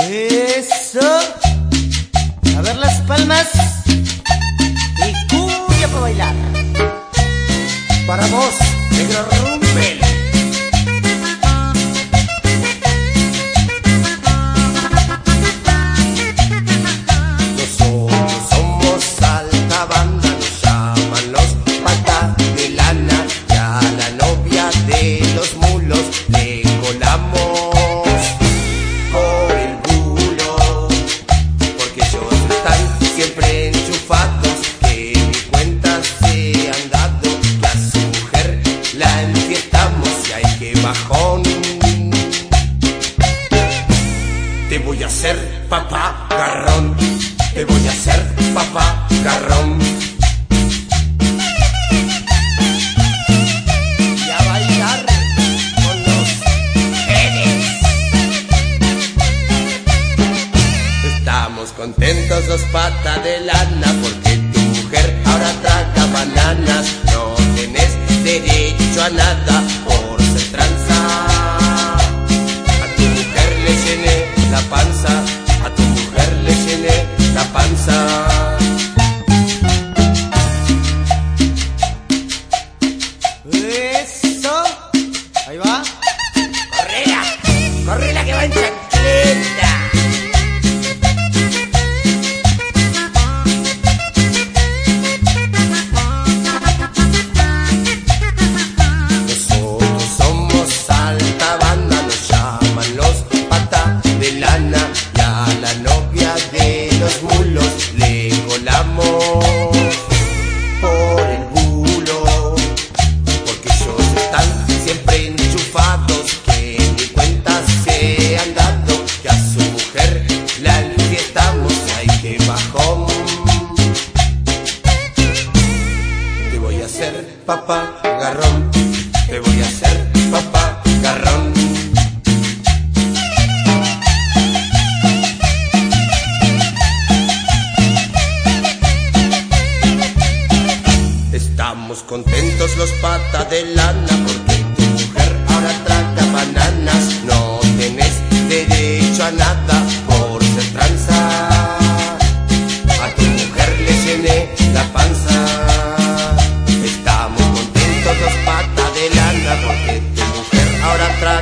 Eso. A ver las palmas. Y cumbia para bailar. Para vos, negro rumbel. Nosotros somos alta banda, nos llaman los patas de lana y a la novia de los mulos le colamos enchufados, que ni cuenta se han dado, que a su mujer la enfiestamos y hay que bajón. Te voy a hacer papá garrón, te voy a hacer papá garrón. Estamos contentos los patas de lana porque tu mujer ahora traga bananas. No tenés derecho a nada por ser tranza. A tu mujer le llené la panza, a tu mujer le llené la panza. Eso. Ahí va. ¡Correla! ¡Correla que va en chancleta! Papá garrón, te voy a hacer papá garrón. Estamos contentos los patas de lana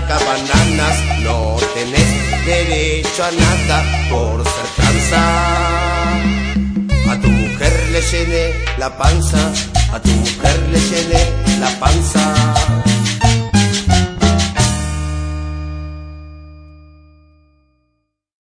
traga bananas. No tenés derecho a nada por ser tranza. A tu mujer le llené la panza, a tu mujer le llené la panza.